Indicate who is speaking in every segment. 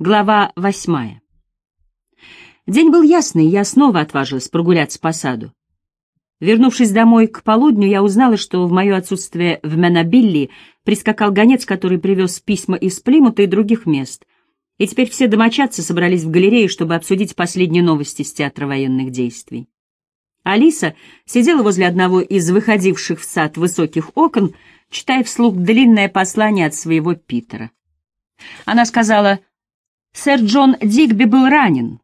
Speaker 1: Глава восьмая. День был ясный, я снова отважилась прогуляться по саду. Вернувшись домой к полудню, я узнала, что в мое отсутствие в Менобилли прискакал гонец, который привез письма из Плимута и других мест. И теперь все домочадцы собрались в галерее, чтобы обсудить последние новости с театра военных действий. Алиса сидела возле одного из выходивших в сад высоких окон, читая вслух длинное послание от своего Питера. Она сказала Сэр Джон Дигби был ранен,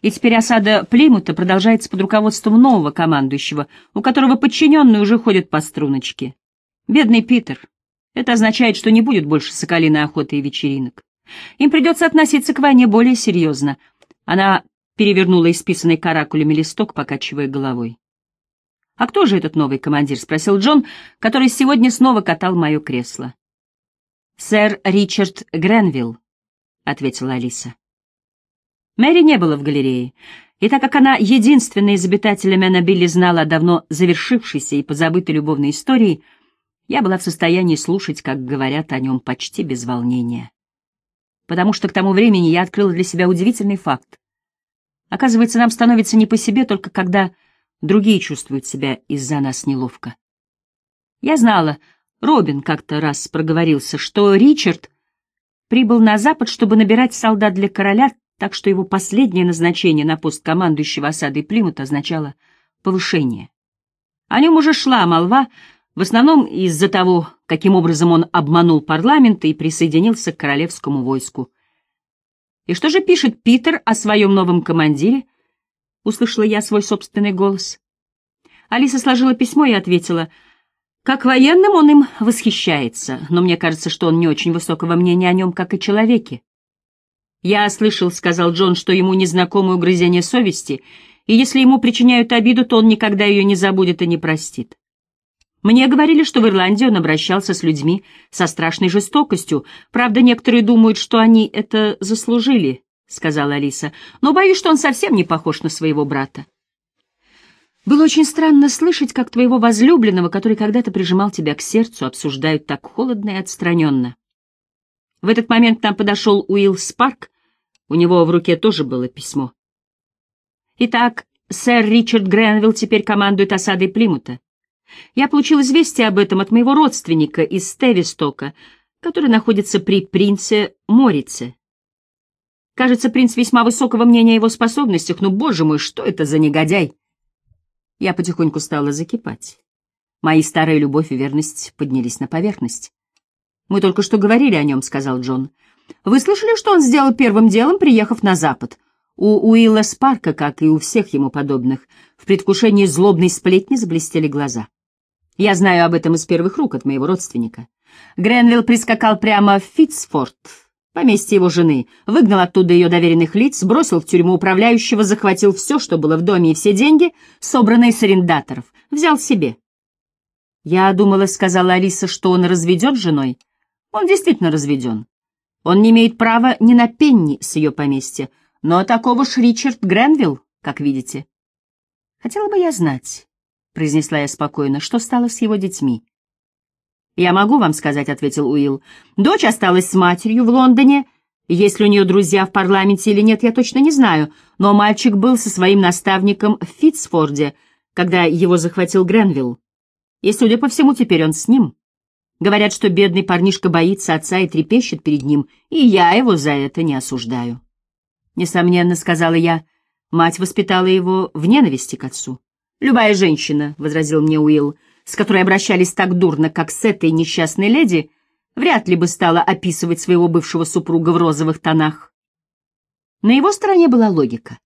Speaker 1: и теперь осада Плимута продолжается под руководством нового командующего, у которого подчиненные уже ходят по струночке. Бедный Питер. Это означает, что не будет больше соколиной охоты и вечеринок. Им придется относиться к войне более серьезно. Она перевернула исписанный каракулями листок, покачивая головой. «А кто же этот новый командир?» — спросил Джон, который сегодня снова катал мое кресло. «Сэр Ричард Гренвилл», — ответила Алиса. Мэри не было в галерее, и так как она единственная из обитателей Менобилли знала о давно завершившейся и позабытой любовной истории, я была в состоянии слушать, как говорят о нем почти без волнения. Потому что к тому времени я открыла для себя удивительный факт. Оказывается, нам становится не по себе, только когда другие чувствуют себя из-за нас неловко. Я знала, Робин как-то раз проговорился, что Ричард прибыл на Запад, чтобы набирать солдат для короля, так что его последнее назначение на пост командующего осадой Плимута означало повышение. О нем уже шла молва, в основном из-за того, каким образом он обманул парламент и присоединился к королевскому войску. «И что же пишет Питер о своем новом командире?» — услышала я свой собственный голос. Алиса сложила письмо и ответила — как военным он им восхищается, но мне кажется, что он не очень высокого мнения о нем, как и человеке. «Я слышал, — сказал Джон, — что ему незнакомое угрызение совести, и если ему причиняют обиду, то он никогда ее не забудет и не простит. Мне говорили, что в Ирландии он обращался с людьми со страшной жестокостью. Правда, некоторые думают, что они это заслужили, — сказала Алиса, — но боюсь, что он совсем не похож на своего брата. Было очень странно слышать, как твоего возлюбленного, который когда-то прижимал тебя к сердцу, обсуждают так холодно и отстраненно. В этот момент к нам подошел Уилл Спарк, у него в руке тоже было письмо. Итак, сэр Ричард Гренвилл теперь командует осадой Плимута. Я получил известие об этом от моего родственника из Стевистока, который находится при принце Морице. Кажется, принц весьма высокого мнения о его способностях, но, боже мой, что это за негодяй! Я потихоньку стала закипать. Мои старая любовь и верность поднялись на поверхность. «Мы только что говорили о нем», — сказал Джон. «Вы слышали, что он сделал первым делом, приехав на Запад? У Уилла Спарка, как и у всех ему подобных, в предвкушении злобной сплетни заблестели глаза. Я знаю об этом из первых рук от моего родственника. Гренвилл прискакал прямо в Фитцфорд, поместье его жены, выгнал оттуда ее доверенных лиц, бросил в тюрьму управляющего, захватил все, что было в доме, и все деньги, собранные с арендаторов, взял себе. «Я думала, — сказала Алиса, — что он разведен с женой. Он действительно разведен. Он не имеет права ни на пенни с ее поместья, но такого ж Ричард Гренвилл, как видите. Хотела бы я знать, — произнесла я спокойно, — что стало с его детьми. «Я могу вам сказать», — ответил Уилл. «Дочь осталась с матерью в Лондоне. Есть ли у нее друзья в парламенте или нет, я точно не знаю. Но мальчик был со своим наставником в Фитцфорде, когда его захватил Гренвилл. И, судя по всему, теперь он с ним. Говорят, что бедный парнишка боится отца и трепещет перед ним, и я его за это не осуждаю». «Несомненно», — сказала я, — мать воспитала его в ненависти к отцу. «Любая женщина», — возразил мне Уилл, — с которой обращались так дурно, как с этой несчастной леди, вряд ли бы стала описывать своего бывшего супруга в розовых тонах. На его стороне была логика.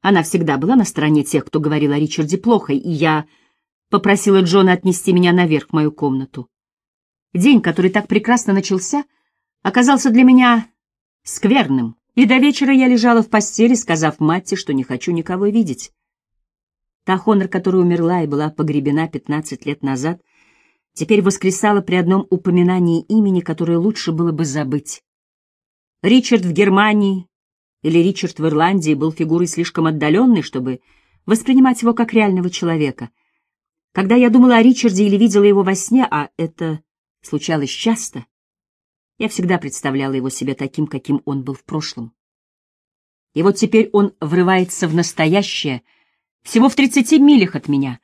Speaker 1: Она всегда была на стороне тех, кто говорил о Ричарде плохо, и я попросила Джона отнести меня наверх в мою комнату. День, который так прекрасно начался, оказался для меня скверным, и до вечера я лежала в постели, сказав Матте, что не хочу никого видеть. Та Хонор, которая умерла и была погребена пятнадцать лет назад, теперь воскресала при одном упоминании имени, которое лучше было бы забыть. Ричард в Германии или Ричард в Ирландии был фигурой слишком отдаленной, чтобы воспринимать его как реального человека. Когда я думала о Ричарде или видела его во сне, а это случалось часто, Я всегда представляла его себе таким, каким он был в прошлом. И вот теперь он врывается в настоящее, всего в тридцати милях от меня.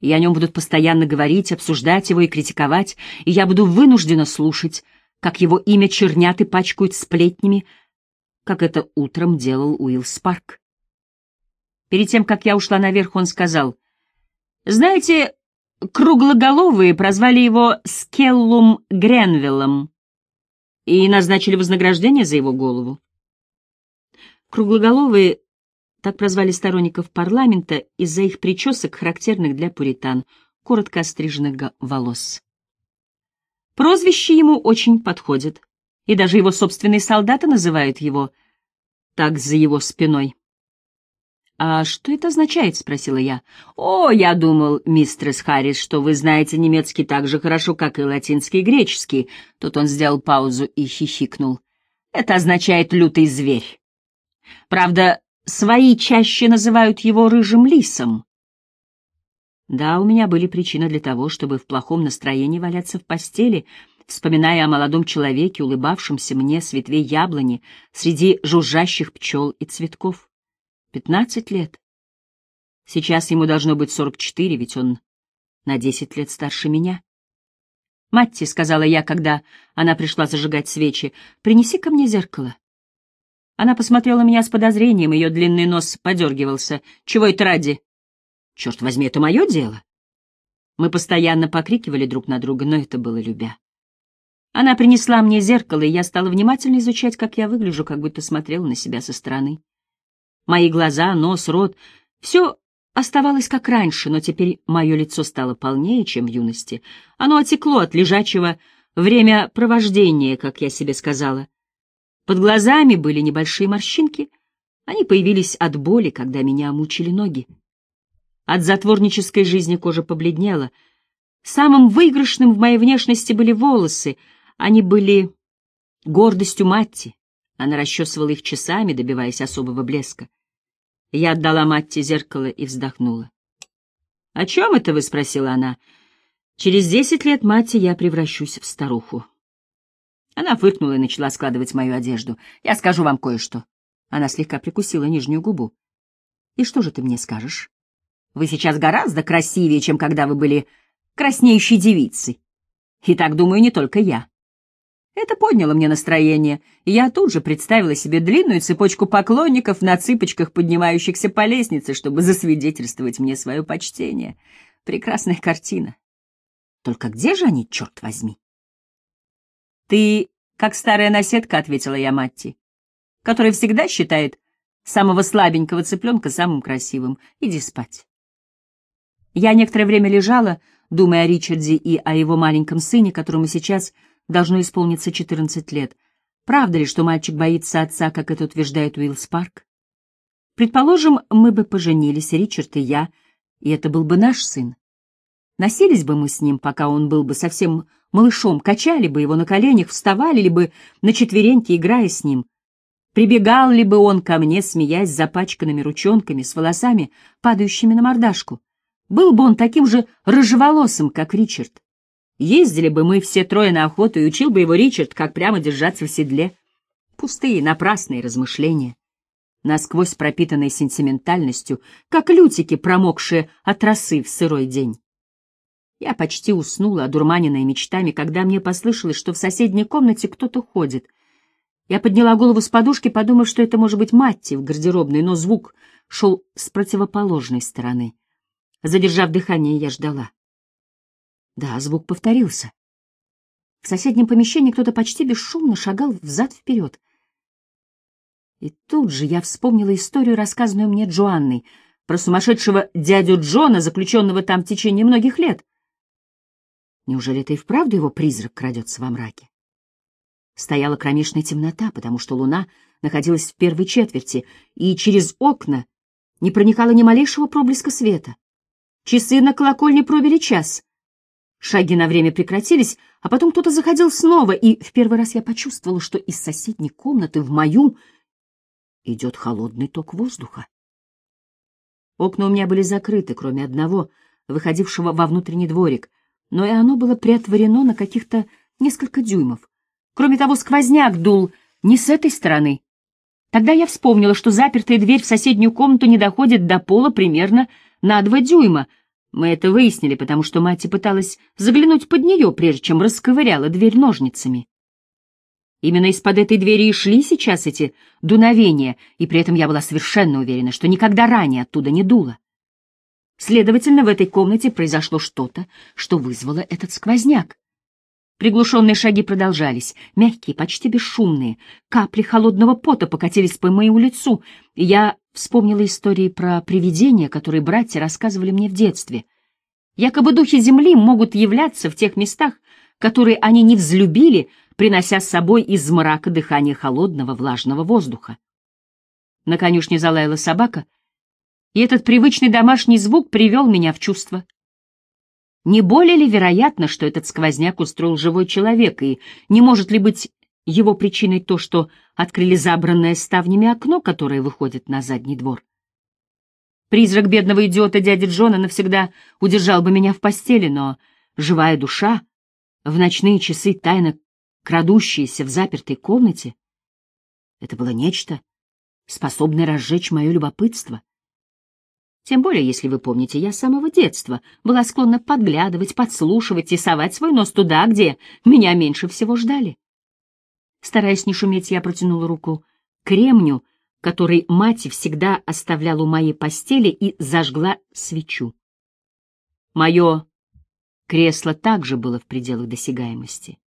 Speaker 1: И о нем будут постоянно говорить, обсуждать его и критиковать, и я буду вынуждена слушать, как его имя чернят и пачкают сплетнями, как это утром делал Уилл Спарк. Перед тем, как я ушла наверх, он сказал, «Знаете, круглоголовые прозвали его Скеллум Гренвиллом и назначили вознаграждение за его голову. Круглоголовые так прозвали сторонников парламента из-за их причесок, характерных для пуритан, коротко остриженных волос. Прозвище ему очень подходит, и даже его собственные солдаты называют его так за его спиной. «А что это означает?» — спросила я. «О, я думал, мистерс Харрис, что вы знаете немецкий так же хорошо, как и латинский и греческий». Тут он сделал паузу и хихикнул. «Это означает «лютый зверь». Правда, свои чаще называют его рыжим лисом». Да, у меня были причины для того, чтобы в плохом настроении валяться в постели, вспоминая о молодом человеке, улыбавшемся мне с ветвей яблони среди жужжащих пчел и цветков. Пятнадцать лет. Сейчас ему должно быть сорок четыре, ведь он на десять лет старше меня. «Матти», — сказала я, когда она пришла зажигать свечи, — «принеси ко мне зеркало». Она посмотрела меня с подозрением, ее длинный нос подергивался. «Чего это ради?» «Черт возьми, это мое дело». Мы постоянно покрикивали друг на друга, но это было любя. Она принесла мне зеркало, и я стала внимательно изучать, как я выгляжу, как будто смотрела на себя со стороны. Мои глаза, нос, рот — все оставалось как раньше, но теперь мое лицо стало полнее, чем в юности. Оно отекло от лежачего времяпровождения, как я себе сказала. Под глазами были небольшие морщинки. Они появились от боли, когда меня мучили ноги. От затворнической жизни кожа побледнела. Самым выигрышным в моей внешности были волосы. Они были гордостью Матти. Она расчесывала их часами, добиваясь особого блеска. Я отдала Матте зеркало и вздохнула. — О чем это вы? — спросила она. — Через десять лет, Матти, я превращусь в старуху. Она фыркнула и начала складывать мою одежду. — Я скажу вам кое-что. Она слегка прикусила нижнюю губу. — И что же ты мне скажешь? Вы сейчас гораздо красивее, чем когда вы были краснеющей девицей. И так думаю не только я. Это подняло мне настроение, и я тут же представила себе длинную цепочку поклонников на цыпочках, поднимающихся по лестнице, чтобы засвидетельствовать мне свое почтение. Прекрасная картина. Только где же они, черт возьми? «Ты, как старая наседка», — ответила я Матти, которая всегда считает самого слабенького цыпленка самым красивым. Иди спать. Я некоторое время лежала, думая о Ричарде и о его маленьком сыне, которому сейчас должно исполниться 14 лет. Правда ли, что мальчик боится отца, как это утверждает Уилл Спарк? Предположим, мы бы поженились, Ричард и я, и это был бы наш сын. Носились бы мы с ним, пока он был бы совсем малышом, качали бы его на коленях, вставали ли бы на четвереньки, играя с ним. Прибегал ли бы он ко мне, смеясь запачканными ручонками, с волосами, падающими на мордашку. Был бы он таким же рыжеволосым, как Ричард. Ездили бы мы все трое на охоту, и учил бы его Ричард, как прямо держаться в седле. Пустые, напрасные размышления, насквозь пропитанные сентиментальностью, как лютики, промокшие от росы в сырой день. Я почти уснула, одурманенная мечтами, когда мне послышалось, что в соседней комнате кто-то ходит. Я подняла голову с подушки, подумав, что это может быть Матти в гардеробной, но звук шел с противоположной стороны. Задержав дыхание, я ждала. Да, звук повторился. В соседнем помещении кто-то почти бесшумно шагал взад-вперед. И тут же я вспомнила историю, рассказанную мне Джоанной, про сумасшедшего дядю Джона, заключенного там в течение многих лет. Неужели это и вправду его призрак крадется во мраке? Стояла кромешная темнота, потому что луна находилась в первой четверти, и через окна не проникало ни малейшего проблеска света. Часы на колокольне пробили час. Шаги на время прекратились, а потом кто-то заходил снова, и в первый раз я почувствовала, что из соседней комнаты в мою идет холодный ток воздуха. Окна у меня были закрыты, кроме одного, выходившего во внутренний дворик, но и оно было приотворено на каких-то несколько дюймов. Кроме того, сквозняк дул не с этой стороны. Тогда я вспомнила, что запертая дверь в соседнюю комнату не доходит до пола примерно на два дюйма. Мы это выяснили, потому что мать пыталась заглянуть под нее, прежде чем расковыряла дверь ножницами. Именно из-под этой двери и шли сейчас эти дуновения, и при этом я была совершенно уверена, что никогда ранее оттуда не дуло. Следовательно, в этой комнате произошло что-то, что вызвало этот сквозняк. Приглушенные шаги продолжались, мягкие, почти бесшумные. Капли холодного пота покатились по моему лицу, и я вспомнила истории про привидения, которые братья рассказывали мне в детстве. Якобы духи земли могут являться в тех местах, которые они не взлюбили, принося с собой из мрака дыхание холодного влажного воздуха. На конюшне залаяла собака, и этот привычный домашний звук привел меня в чувство. Не более ли вероятно, что этот сквозняк устроил живой человек, и не может ли быть его причиной то, что открыли забранное ставнями окно, которое выходит на задний двор? Призрак бедного идиота дяди Джона навсегда удержал бы меня в постели, но живая душа, в ночные часы тайно крадущаяся в запертой комнате, это было нечто, способное разжечь мое любопытство. Тем более, если вы помните, я с самого детства была склонна подглядывать, подслушивать и совать свой нос туда, где меня меньше всего ждали. Стараясь не шуметь, я протянула руку к кремню, который мать всегда оставляла у моей постели, и зажгла свечу. Мое кресло также было в пределах досягаемости.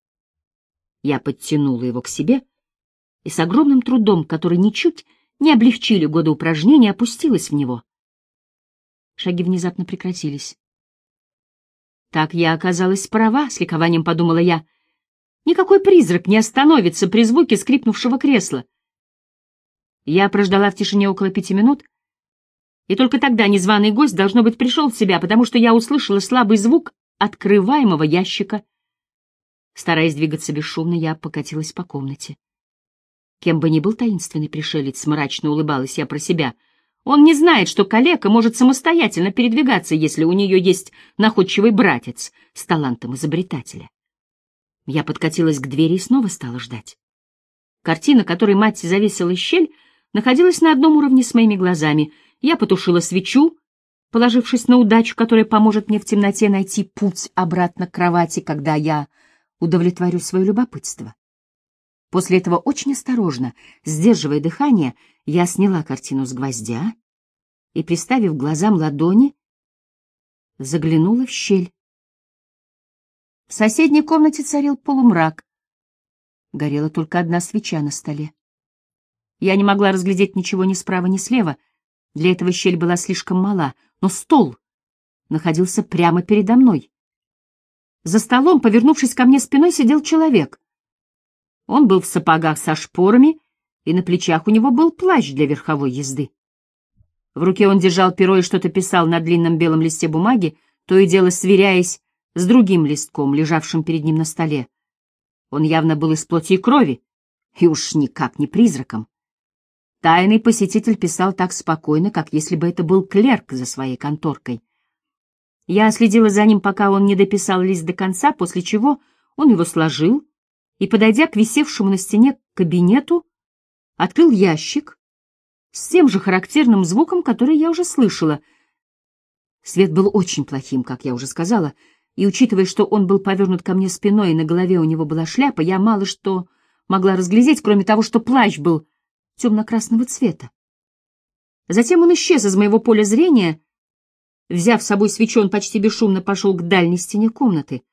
Speaker 1: Я подтянула его к себе и с огромным трудом, который ничуть не облегчили годы упражнения, опустилась в него. Шаги внезапно прекратились. Так я оказалась права, с ликованием подумала я. Никакой призрак не остановится при звуке скрипнувшего кресла. Я прождала в тишине около пяти минут, и только тогда незваный гость, должно быть, пришел в себя, потому что я услышала слабый звук открываемого ящика. Стараясь двигаться бесшумно, я покатилась по комнате. Кем бы ни был таинственный пришелец, мрачно улыбалась я про себя — он не знает, что калека может самостоятельно передвигаться, если у нее есть находчивый братец с талантом изобретателя. Я подкатилась к двери и снова стала ждать. Картина, которой мать завесила щель, находилась на одном уровне с моими глазами. Я потушила свечу, положившись на удачу, которая поможет мне в темноте найти путь обратно к кровати, когда я удовлетворю свое любопытство. После этого очень осторожно, сдерживая дыхание, я сняла картину с гвоздя и, приставив глазам ладони, заглянула в щель. В соседней комнате царил полумрак. Горела только одна свеча на столе. Я не могла разглядеть ничего ни справа, ни слева. Для этого щель была слишком мала, но стол находился прямо передо мной. За столом, повернувшись ко мне спиной, сидел человек. Он был в сапогах со шпорами, и на плечах у него был плащ для верховой езды. В руке он держал перо и что-то писал на длинном белом листе бумаги, то и дело сверяясь с другим листком, лежавшим перед ним на столе. Он явно был из плоти и крови, и уж никак не призраком. Тайный посетитель писал так спокойно, как если бы это был клерк за своей конторкой. Я следила за ним, пока он не дописал лист до конца, после чего он его сложил и, подойдя к висевшему на стене кабинету, открыл ящик с тем же характерным звуком, который я уже слышала. Свет был очень плохим, как я уже сказала, и, учитывая, что он был повернут ко мне спиной и на голове у него была шляпа, я мало что могла разглядеть, кроме того, что плащ был темно-красного цвета. Затем он исчез из моего поля зрения. Взяв с собой свечу, он почти бесшумно пошел к дальней стене комнаты —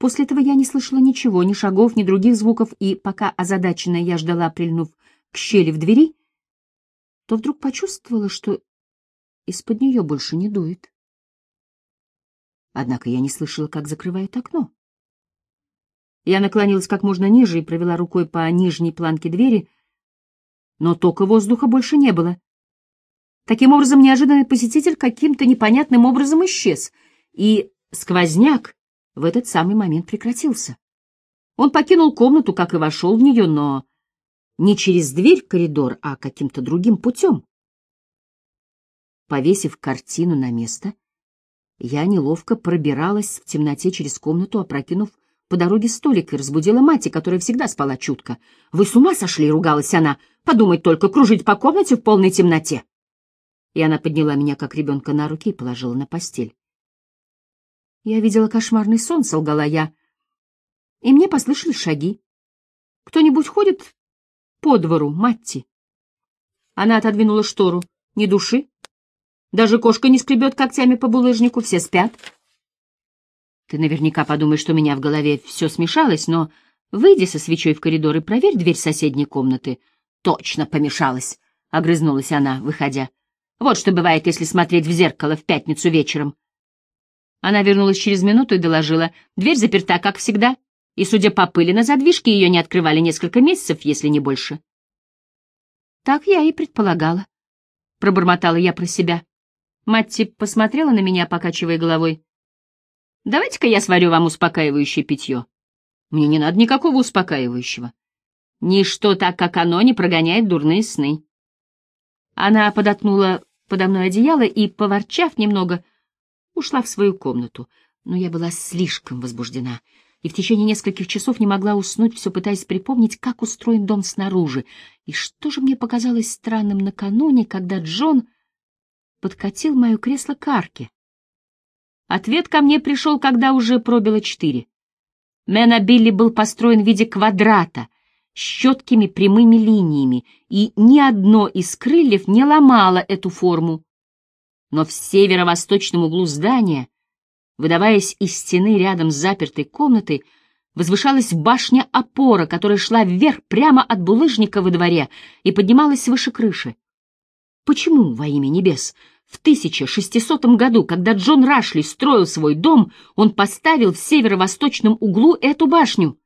Speaker 1: После этого я не слышала ничего, ни шагов, ни других звуков, и пока озадаченная я ждала, прильнув к щели в двери, то вдруг почувствовала, что из-под нее больше не дует. Однако я не слышала, как закрывают окно. Я наклонилась как можно ниже и провела рукой по нижней планке двери, но тока воздуха больше не было. Таким образом, неожиданный посетитель каким-то непонятным образом исчез, и сквозняк, в этот самый момент прекратился. Он покинул комнату, как и вошел в нее, но не через дверь в коридор, а каким-то другим путем. Повесив картину на место, я неловко пробиралась в темноте через комнату, опрокинув по дороге столик и разбудила мать, которая всегда спала чутко. «Вы с ума сошли?» — ругалась она. «Подумать только, кружить по комнате в полной темноте!» И она подняла меня, как ребенка, на руки и положила на постель. Я видела кошмарный сон, солгала я. И мне послышались шаги. Кто-нибудь ходит по двору, Матти? Она отодвинула штору. Ни души. Даже кошка не скребет когтями по булыжнику, все спят. Ты наверняка подумаешь, что у меня в голове все смешалось, но выйди со свечой в коридор и проверь дверь соседней комнаты. Точно помешалась, — огрызнулась она, выходя. Вот что бывает, если смотреть в зеркало в пятницу вечером. Она вернулась через минуту и доложила. Дверь заперта, как всегда, и, судя по пыли на задвижке, ее не открывали несколько месяцев, если не больше. Так я и предполагала. Пробормотала я про себя. Матти посмотрела на меня, покачивая головой. «Давайте-ка я сварю вам успокаивающее питье». «Мне не надо никакого успокаивающего. Ничто так, как оно, не прогоняет дурные сны». Она подотнула подо мной одеяло и, поворчав немного, ушла в свою комнату, но я была слишком возбуждена и в течение нескольких часов не могла уснуть, все пытаясь припомнить, как устроен дом снаружи. И что же мне показалось странным накануне, когда Джон подкатил мое кресло к арке? Ответ ко мне пришел, когда уже пробило четыре. Мэна Билли был построен в виде квадрата, с четкими прямыми линиями, и ни одно из крыльев не ломало эту форму но в северо-восточном углу здания, выдаваясь из стены рядом с запертой комнатой, возвышалась башня-опора, которая шла вверх прямо от булыжника во дворе и поднималась выше крыши. Почему, во имя небес, в 1600 году, когда Джон Рашли строил свой дом, он поставил в северо-восточном углу эту башню?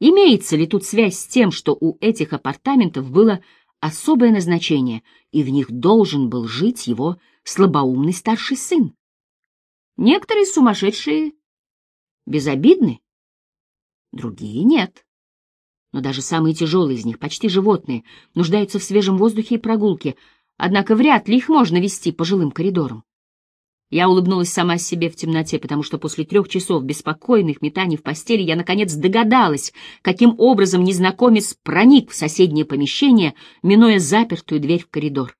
Speaker 1: Имеется ли тут связь с тем, что у этих апартаментов было особое назначение, и в них должен был жить его слабоумный старший сын. Некоторые сумасшедшие безобидны, другие нет. Но даже самые тяжелые из них, почти животные, нуждаются в свежем воздухе и прогулке, однако вряд ли их можно вести по жилым коридорам. Я улыбнулась сама себе в темноте, потому что после трех часов беспокойных метаний в постели я, наконец, догадалась, каким образом незнакомец проник в соседнее помещение, минуя запертую дверь в коридор.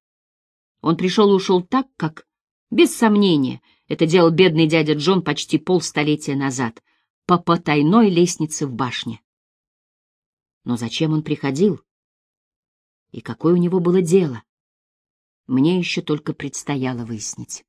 Speaker 1: Он пришел и ушел так, как, без сомнения, это делал бедный дядя Джон почти полстолетия назад, по потайной лестнице в башне. Но зачем он приходил? И какое у него было дело? Мне еще только предстояло выяснить.